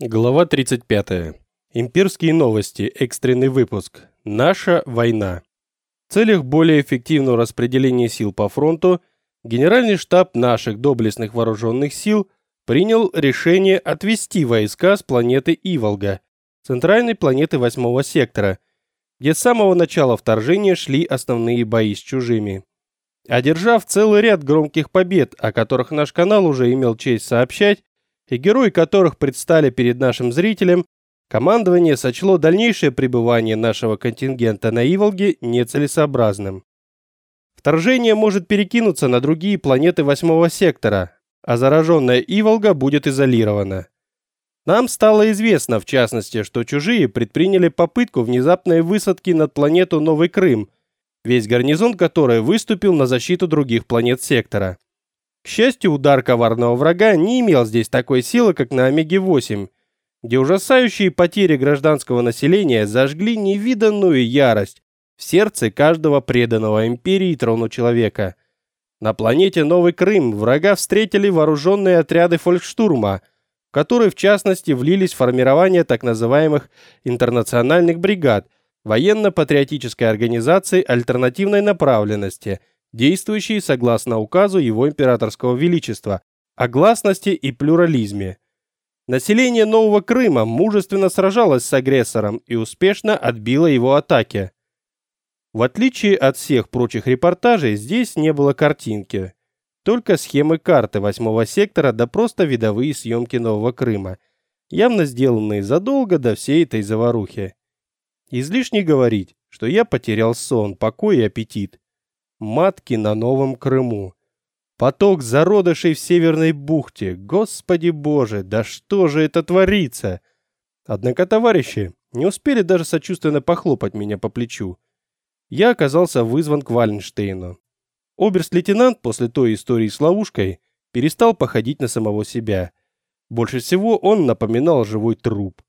Глава 35. Имперские новости. Экстренный выпуск. Наша война. В целях более эффективного распределения сил по фронту Генеральный штаб наших доблестных вооруженных сил принял решение отвести войска с планеты Иволга, центральной планеты восьмого сектора, где с самого начала вторжения шли основные бои с чужими. Одержав целый ряд громких побед, о которых наш канал уже имел честь сообщать, и герои которых предстали перед нашим зрителем, командование сочло дальнейшее пребывание нашего контингента на Иволге нецелесообразным. Вторжение может перекинуться на другие планеты восьмого сектора, а зараженная Иволга будет изолирована. Нам стало известно, в частности, что чужие предприняли попытку внезапной высадки над планету Новый Крым, весь гарнизон которой выступил на защиту других планет сектора. К счастью, удар коварного врага не имел здесь такой силы, как на Омеге-8, где ужасающие потери гражданского населения зажгли невиданную ярость в сердце каждого преданного империи трону человека. На планете Новый Крым врага встретили вооруженные отряды фолькштурма, в которые в частности влились формирования так называемых интернациональных бригад, военно-патриотической организации альтернативной направленности – действующие согласно указу его императорского величества о гласности и плюрализме. Население Нового Крыма мужественно сражалось с агрессором и успешно отбило его атаки. В отличие от всех прочих репортажей, здесь не было картинки, только схемы карты восьмого сектора да просто видовые съемки Нового Крыма, явно сделанные задолго до всей этой заварухи. Излишне говорить, что я потерял сон, покой и аппетит матки на Новом Крыму. Поток зародышей в Северной бухте. Господи боже, да что же это творится? Однако товарищи не успели даже сочувственно похлопать меня по плечу. Я оказался вызван к Вальнштейну. Оберст-лейтенант после той истории с ловушкой перестал походить на самого себя. Больше всего он напоминал живой труп.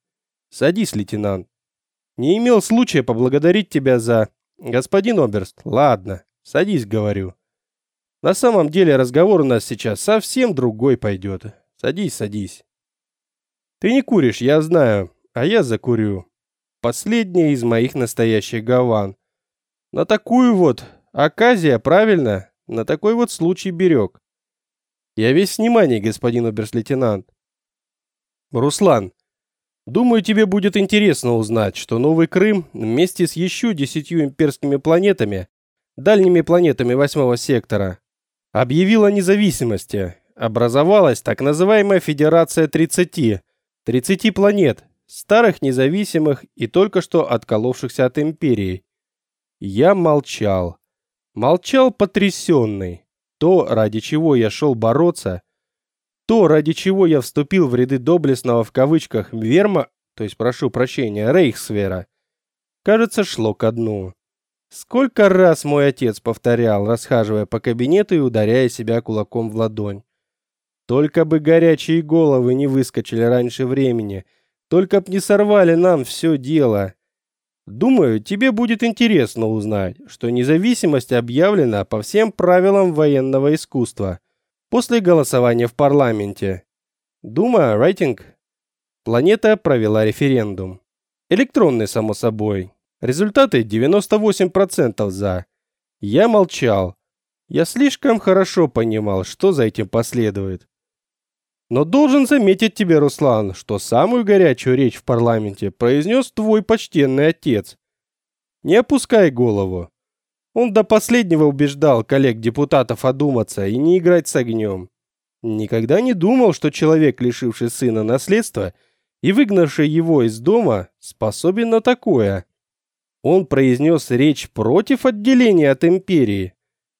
«Садись, лейтенант». «Не имел случая поблагодарить тебя за...» «Господин Оберст, ладно. Садись, говорю. На самом деле разговор у нас сейчас совсем другой пойдет. Садись, садись. Ты не куришь, я знаю, а я закурю. Последняя из моих настоящих гаван. На такую вот оказия, правильно? На такой вот случай берег. Я весь внимание, господин оберст-лейтенант. Руслан, думаю, тебе будет интересно узнать, что Новый Крым вместе с еще десятью имперскими планетами дальними планетами восьмого сектора, объявила о независимости. Образовалась так называемая Федерация 30, 30 планет, старых независимых и только что отколовшихся от империи. Я молчал. Молчал потрясенный. То, ради чего я шел бороться, то, ради чего я вступил в ряды доблестного в кавычках Верма, то есть, прошу прощения, Рейхсвера, кажется, шло ко дну. Сколько раз мой отец повторял, расхаживая по кабинету и ударяя себя кулаком в ладонь. Только бы горячие головы не выскочили раньше времени, только б не сорвали нам все дело. Думаю, тебе будет интересно узнать, что независимость объявлена по всем правилам военного искусства после голосования в парламенте. Дума, рейтинг. Планета провела референдум. Электронный, само собой. Результаты 98% за. Я молчал. Я слишком хорошо понимал, что за этим последует. Но должен заметить тебе, Руслан, что самую горячую речь в парламенте произнес твой почтенный отец. Не опускай голову. Он до последнего убеждал коллег-депутатов одуматься и не играть с огнем. Никогда не думал, что человек, лишивший сына наследства и выгнавший его из дома, способен на такое. Он произнес речь против отделения от империи.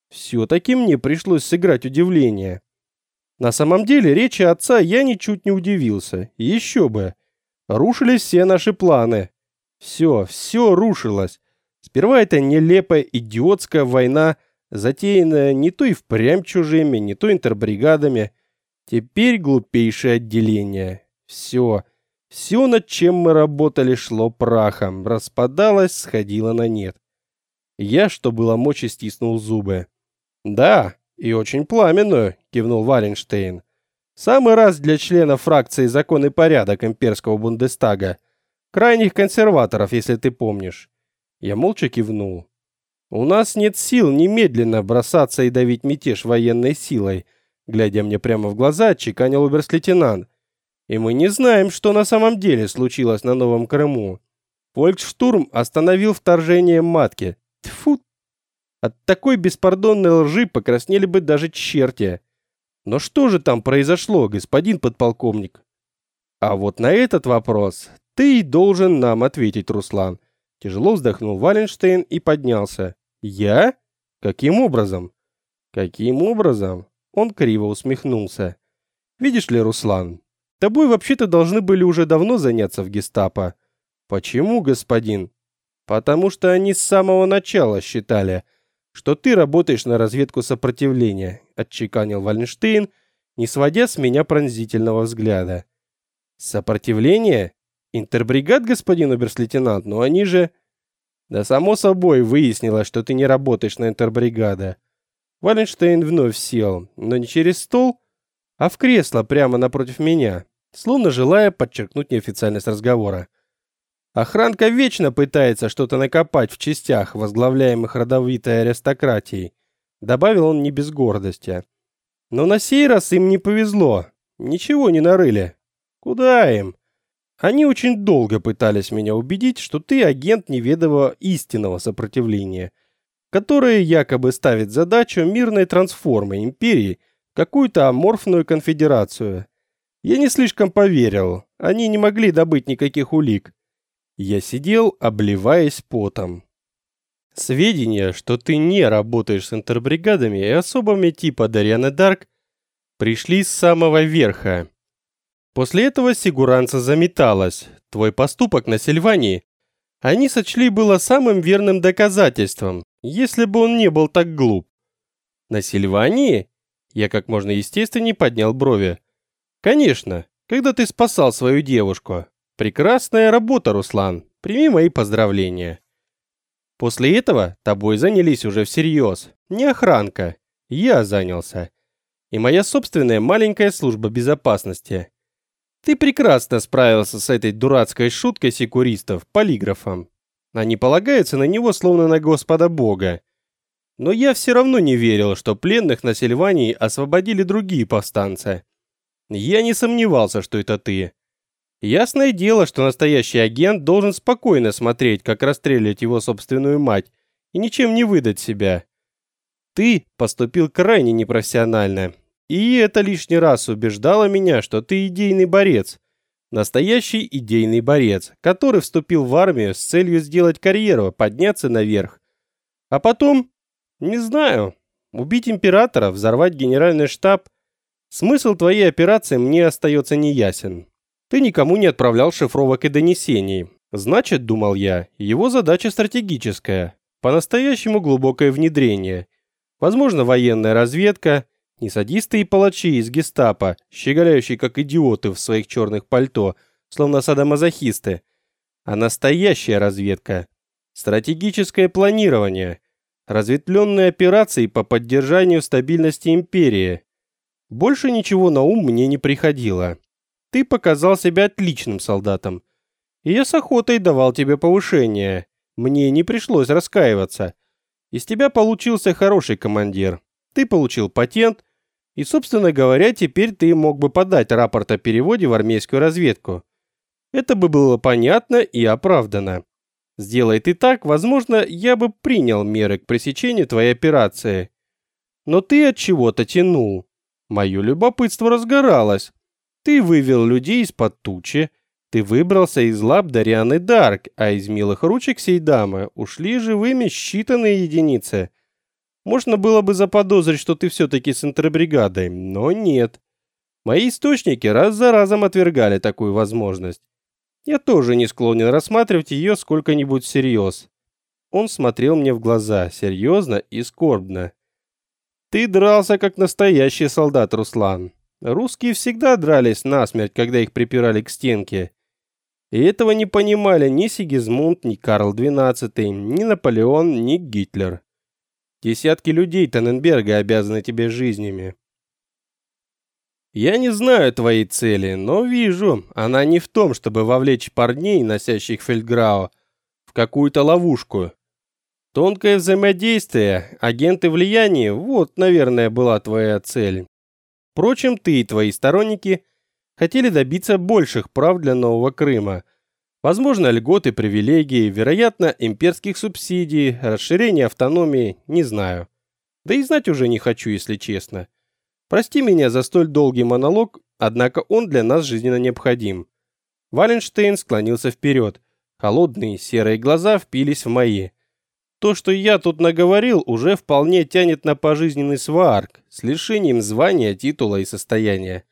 Все-таки мне пришлось сыграть удивление. На самом деле, речи отца я ничуть не удивился. Еще бы. Рушились все наши планы. Все, все рушилось. Сперва это нелепая идиотская война, затеянная не то и впрямь чужими, не то интербригадами. Теперь глупейшее отделение. Все. Все, над чем мы работали, шло прахом, распадалось, сходило на нет. Я, что было мочи, стиснул зубы. «Да, и очень пламенную», — кивнул Валенштейн. Самый раз для членов фракции «Закон и порядок» имперского Бундестага. Крайних консерваторов, если ты помнишь. Я молча кивнул. У нас нет сил немедленно бросаться и давить мятеж военной силой, глядя мне прямо в глаза, чеканил оберст-лейтенант. И мы не знаем, что на самом деле случилось на Новом Крыму. Фольксштурм остановил вторжение матки. Тьфу! От такой беспардонной лжи покраснели бы даже черти. Но что же там произошло, господин подполковник? А вот на этот вопрос ты должен нам ответить, Руслан. Тяжело вздохнул Валенштейн и поднялся. Я? Каким образом? Каким образом? Он криво усмехнулся. Видишь ли, Руслан, тобой вообще-то должны были уже давно заняться в Гестапо. Почему, господин? Потому что они с самого начала считали, что ты работаешь на разведку сопротивления, отчеканил Вальнштейн, не сводя с меня пронзительного взгляда. Сопротивление? Интербригад, господин оберст-лейтенант, но они же Да само собой выяснилось, что ты не работаешь на интербригада. Валенштейн вновь сел, но не через стол, а в кресло прямо напротив меня, словно желая подчеркнуть неофициальность разговора. Охранка вечно пытается что-то накопать в частях, возглавляемых родовитой аристократией, добавил он не без гордости. Но на сей раз им не повезло. Ничего не нарыли. Куда им? Они очень долго пытались меня убедить, что ты агент неведомого истинного сопротивления, которое якобы ставит задачу мирной трансформы империи в какую-то аморфную конфедерацию. Я не слишком поверил. Они не могли добыть никаких улик. Я сидел, обливаясь потом. Сведения, что ты не работаешь с интербригадами и особами типа Дарьяны Дарк, пришли с самого верха. После этого Сигуранца заметалась. Твой поступок на Сильвании они сочли было самым верным доказательством, если бы он не был так глуп. На Сильвании? Я как можно естественнее поднял брови. Конечно, когда ты спасал свою девушку. Прекрасная работа, Руслан. Прими мои поздравления. После этого тобой занялись уже всерьез. Не охранка. Я занялся. И моя собственная маленькая служба безопасности. Ты прекрасно справился с этой дурацкой шуткой секуристов, полиграфом. Они полагаются на него словно на Господа Бога. Но я все равно не верил, что пленных на Сильвании освободили другие повстанцы. Я не сомневался, что это ты. Ясное дело, что настоящий агент должен спокойно смотреть, как расстрелять его собственную мать, и ничем не выдать себя. Ты поступил крайне непрофессионально, и это лишний раз убеждало меня, что ты идейный борец. Настоящий идейный борец, который вступил в армию с целью сделать карьеру, подняться наверх. А потом, не знаю, убить императора, взорвать генеральный штаб. Смысл твоей операции мне остается неясен. Ты никому не отправлял шифровок и донесений. Значит, думал я, его задача стратегическая, по-настоящему глубокое внедрение. Возможно, военная разведка, не садисты и палачи из гестапо, щеголяющие как идиоты в своих черных пальто, словно садомазохисты, а настоящая разведка. Стратегическое планирование, разветвленные операции по поддержанию стабильности империи. Больше ничего на ум мне не приходило. Ты показал себя отличным солдатом. И я с охотой давал тебе повышение. Мне не пришлось раскаиваться. Из тебя получился хороший командир. Ты получил патент, и, собственно говоря, теперь ты мог бы подать рапорт о переводе в армейскую разведку. Это бы было понятно и оправдано. Сделай ты так, возможно, я бы принял меры к пресечению твоей операции. Но ты от чего-то тянул. Мое любопытство разгоралось. Ты вывел людей из-под тучи, ты выбрался из лап Дарианы Дарк, а из милых ручек сей дамы ушли живыми считанные единицы. Можно было бы заподозрить, что ты все-таки с интербригадой, но нет. Мои источники раз за разом отвергали такую возможность. Я тоже не склонен рассматривать ее сколько-нибудь всерьез. Он смотрел мне в глаза, серьезно и скорбно. Ты дрался как настоящий солдат, Руслан. Русские всегда дрались насмерть, когда их припирали к стенке. И этого не понимали ни Сигизмунд, ни Карл XII, ни Наполеон, ни Гитлер. Десятки людей Таненберга обязаны тебе жизнями. Я не знаю твоей цели, но вижу, она не в том, чтобы вовлечь парней, носящих фельдграу, в какую-то ловушку. Тонкое взаимодействие, агенты влияния – вот, наверное, была твоя цель. Впрочем, ты и твои сторонники хотели добиться больших прав для Нового Крыма. Возможно, льготы, привилегии, вероятно, имперских субсидий, расширение автономии, не знаю. Да и знать уже не хочу, если честно. Прости меня за столь долгий монолог, однако он для нас жизненно необходим. Валенштейн склонился вперед. Холодные серые глаза впились в мои. То, что я тут наговорил, уже вполне тянет на пожизненный сварк с лишением звания, титула и состояния.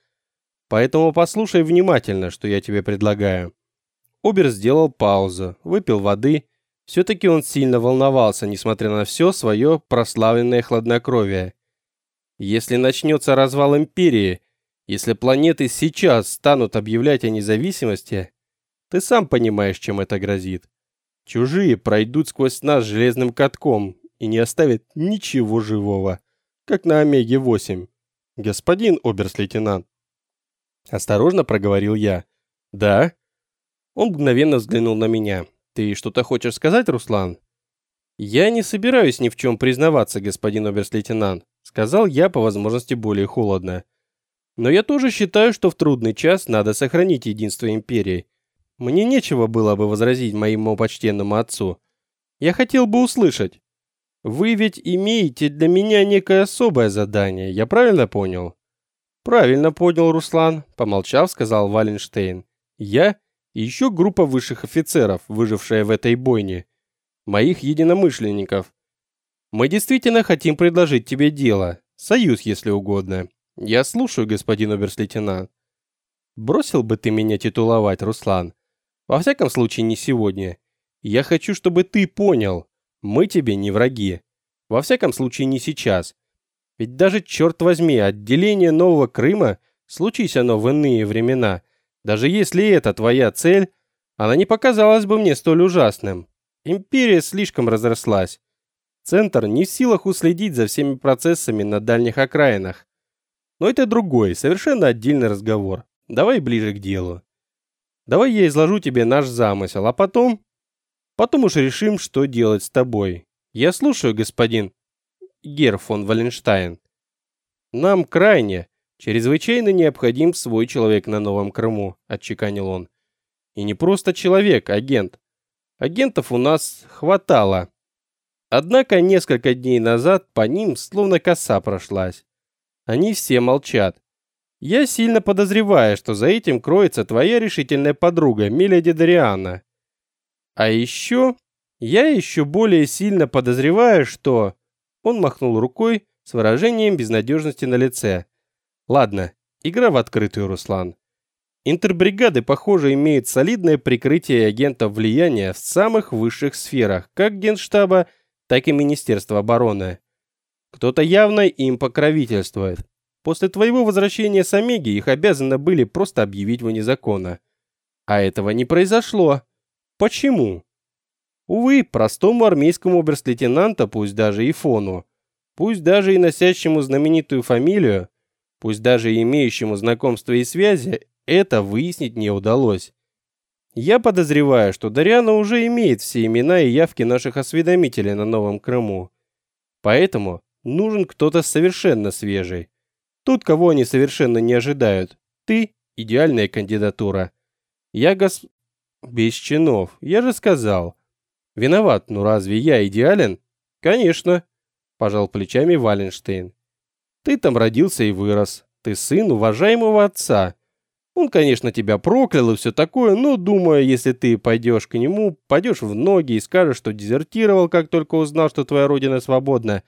Поэтому послушай внимательно, что я тебе предлагаю. Обер сделал паузу, выпил воды. Все-таки он сильно волновался, несмотря на все свое прославленное хладнокровие. Если начнется развал империи, если планеты сейчас станут объявлять о независимости, ты сам понимаешь, чем это грозит. Чужие пройдут сквозь нас железным катком и не оставят ничего живого, как на Омеге-8. Господин оберст-лейтенант. Осторожно проговорил я. Да? Он мгновенно взглянул на меня. Ты что-то хочешь сказать, Руслан? Я не собираюсь ни в чем признаваться, господин оберст-лейтенант сказал я по возможности более холодно. Но я тоже считаю, что в трудный час надо сохранить единство империи. Мне нечего было бы возразить моему почтенному отцу. Я хотел бы услышать. Вы ведь имеете для меня некое особое задание, я правильно понял? Правильно понял, Руслан, помолчав, сказал Валенштейн. Я и еще группа высших офицеров, выжившая в этой бойне, моих единомышленников. Мы действительно хотим предложить тебе дело. Союз, если угодно. Я слушаю, господин оберст-лейтенант. Бросил бы ты меня титуловать, Руслан. Во всяком случае, не сегодня. Я хочу, чтобы ты понял. Мы тебе не враги. Во всяком случае, не сейчас. Ведь даже, черт возьми, отделение Нового Крыма, случись оно в иные времена, даже если это твоя цель, она не показалась бы мне столь ужасным. Империя слишком разрослась. Центр не в силах уследить за всеми процессами на дальних окраинах. Но это другой, совершенно отдельный разговор. Давай ближе к делу. Давай я изложу тебе наш замысел, а потом... Потом уж решим, что делать с тобой. Я слушаю, господин Гер фон Валенштайн. Нам крайне, чрезвычайно необходим свой человек на Новом Крыму, отчеканил он. И не просто человек, агент. Агентов у нас хватало. Однако несколько дней назад по ним словно коса прошлась. Они все молчат. Я сильно подозреваю, что за этим кроется твоя решительная подруга Миледи Дариана. А еще я еще более сильно подозреваю, что он махнул рукой с выражением безнадежности на лице. Ладно, игра в открытую, Руслан. Интербригады, похоже, имеют солидное прикрытие агентов влияния в самых высших сферах, как Генштаба, так и Министерство обороны. Кто-то явно им покровительствует. После твоего возвращения с Омеги их обязаны были просто объявить вне закона. А этого не произошло. Почему? Увы, простому армейскому оберст-лейтенанту, пусть даже и фону, пусть даже и носящему знаменитую фамилию, пусть даже и имеющему знакомства и связи, это выяснить не удалось. Я подозреваю, что Дарьяна уже имеет все имена и явки наших осведомителей на Новом Крыму. Поэтому нужен кто-то совершенно свежий. Тут, кого они совершенно не ожидают. Ты – идеальная кандидатура. Я гос... Без чинов, я же сказал. Виноват, ну разве я идеален? Конечно, пожал плечами Валенштейн. Ты там родился и вырос. Ты сын уважаемого отца. Он, конечно, тебя проклял и все такое, но, думаю, если ты пойдешь к нему, пойдешь в ноги и скажешь, что дезертировал, как только узнал, что твоя родина свободна,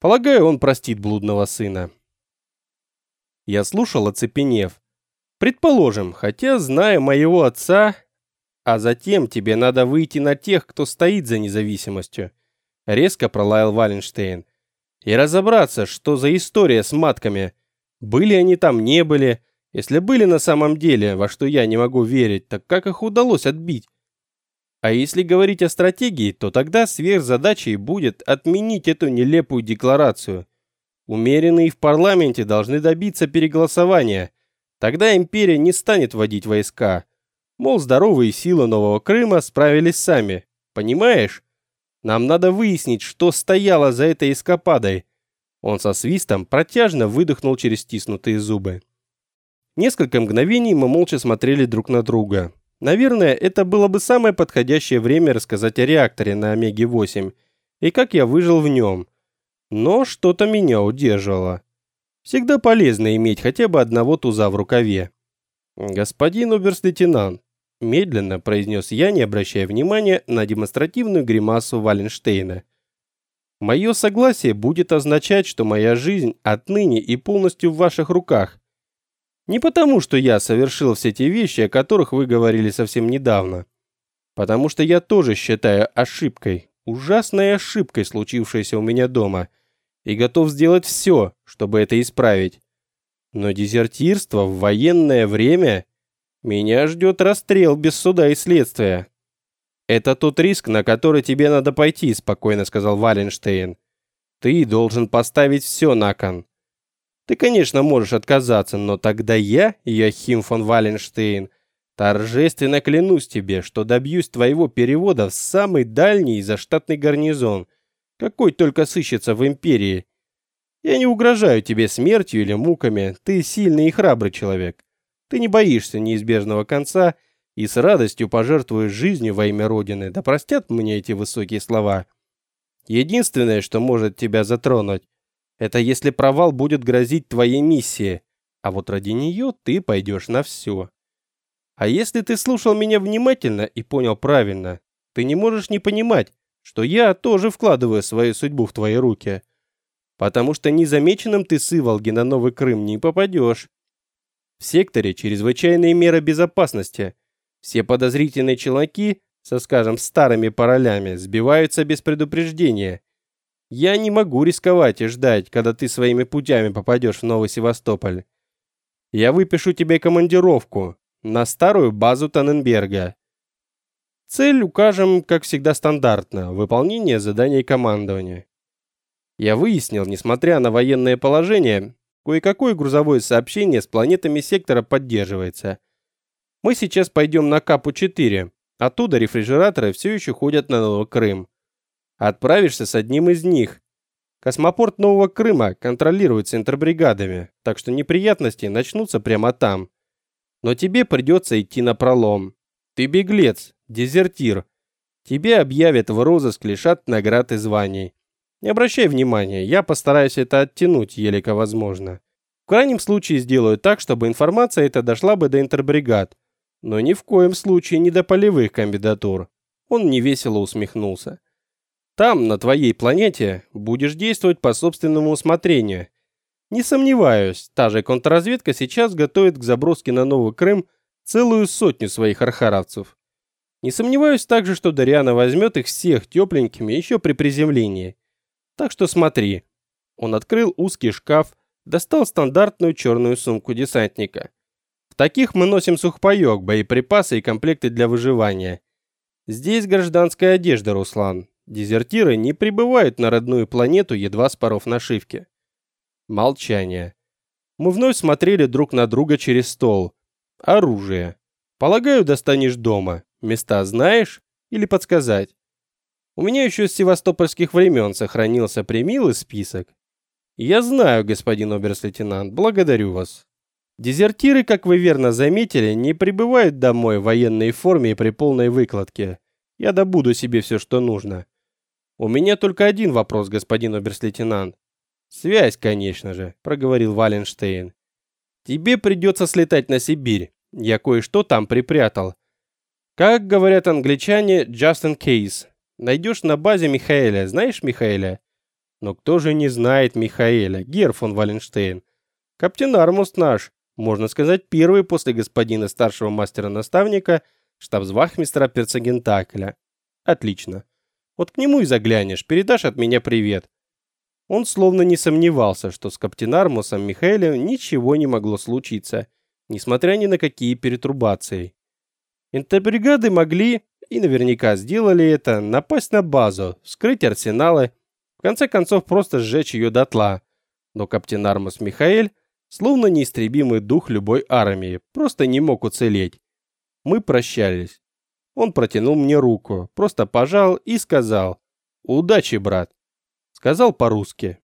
полагаю, он простит блудного сына. Я слушал, оцепенев. Предположим, хотя, зная моего отца, а затем тебе надо выйти на тех, кто стоит за независимостью, резко пролаял Валенштейн, и разобраться, что за история с матками. Были они там, не были, если были на самом деле, во что я не могу верить, так как их удалось отбить? А если говорить о стратегии, то тогда сверхзадачей будет отменить эту нелепую декларацию. Умеренные в парламенте должны добиться переголосования. Тогда империя не станет вводить войска. Мол, здоровые силы Нового Крыма справились сами. Понимаешь? Нам надо выяснить, что стояло за этой эскападой. Он со свистом протяжно выдохнул через стиснутые зубы. Несколько мгновений мы молча смотрели друг на друга. Наверное, это было бы самое подходящее время рассказать о реакторе на Омеге-8 и как я выжил в нем. Но что-то меня удерживало. Всегда полезно иметь хотя бы одного туза в рукаве. Господин оберст-лейтенант, медленно произнес я, не обращая внимания на демонстративную гримасу Валенштейна. Мое согласие будет означать, что моя жизнь отныне и полностью в ваших руках. Не потому, что я совершил все те вещи, о которых вы говорили совсем недавно. Потому что я тоже считаю ошибкой, ужасной ошибкой, случившейся у меня дома, и готов сделать все, чтобы это исправить. Но дезертирство в военное время меня ждет расстрел без суда и следствия. Это тот риск, на который тебе надо пойти, спокойно сказал Валенштейн. Ты должен поставить все на кон. Ты, конечно, можешь отказаться, но тогда я, Йохим фон Валенштейн, торжественно клянусь тебе, что добьюсь твоего перевода в самый дальний заштатный гарнизон, какой только сыщется в империи. Я не угрожаю тебе смертью или муками, ты сильный и храбрый человек. Ты не боишься неизбежного конца и с радостью пожертвуешь жизнью во имя Родины. Да простят мне эти высокие слова. Единственное, что может тебя затронуть, это если провал будет грозить твоей миссии, а вот ради нее ты пойдешь на все. А если ты слушал меня внимательно и понял правильно, ты не можешь не понимать, что я тоже вкладываю свою судьбу в твои руки. Потому что незамеченным ты с Иволги на Новый Крым не попадешь. В секторе чрезвычайные меры безопасности. Все подозрительные челноки со, скажем, старыми паролями сбиваются без предупреждения я не могу рисковать и ждать, когда ты своими путями попадешь в Новый Севастополь. Я выпишу тебе командировку на старую базу Таненберга. Цель укажем, как всегда, стандартно – выполнение заданий командования. Я выяснил, несмотря на военное положение, кое-какое грузовое сообщение с планетами сектора поддерживается. Мы сейчас пойдем на Капу-4, оттуда рефрижераторы все еще ходят на Новый Крым. Отправишься с одним из них. Космопорт Нового Крыма контролируется интербригадами, так что неприятности начнутся прямо там. Но тебе придется идти на пролом. Ты беглец, дезертир. Тебе объявят в розыск, лишат наград и званий. Не обращай внимания, я постараюсь это оттянуть, елико возможно. В крайнем случае сделаю так, чтобы информация эта дошла бы до интербригад, но ни в коем случае не до полевых кандидатур. Он невесело усмехнулся. Там, на твоей планете, будешь действовать по собственному усмотрению. Не сомневаюсь, та же контрразведка сейчас готовит к заброске на Новый Крым целую сотню своих архаровцев. Не сомневаюсь также, что Дариана возьмет их всех тепленькими еще при приземлении. Так что смотри. Он открыл узкий шкаф, достал стандартную черную сумку десантника. В таких мы носим сухпайок, боеприпасы и комплекты для выживания. Здесь гражданская одежда, Руслан. Дезертиры не прибывают на родную планету едва с паров нашивки. Молчание. Мы вновь смотрели друг на друга через стол. Оружие. Полагаю, достанешь дома. Места знаешь или подсказать? У меня еще с севастопольских времен сохранился примилый список. Я знаю, господин оберст-лейтенант, благодарю вас. Дезертиры, как вы верно заметили, не прибывают домой в военной форме и при полной выкладке. Я добуду себе все, что нужно. У меня только один вопрос, господин оберст-лейтенант. Связь, конечно же, проговорил Валенштейн. Тебе придется слетать на Сибирь. Я кое-что там припрятал. Как говорят англичане, just in case. Найдешь на базе Михаэля. Знаешь Михаэля? Но кто же не знает Михаэля? Гер фон Валенштейн. Каптен Армуст наш, можно сказать, первый после господина старшего мастера-наставника, штабсвахмистра Перцагентакля. Отлично. Вот к нему и заглянешь, передашь от меня привет. Он словно не сомневался, что с Каптенармусом Михаэлем ничего не могло случиться, несмотря ни на какие перетрубации. Интербригады могли, и наверняка сделали это, напасть на базу, вскрыть арсеналы, в конце концов просто сжечь ее дотла. Но капитан Армус Михаэль, словно неистребимый дух любой армии, просто не мог уцелеть. Мы прощались. Он протянул мне руку, просто пожал и сказал «Удачи, брат». Сказал по-русски.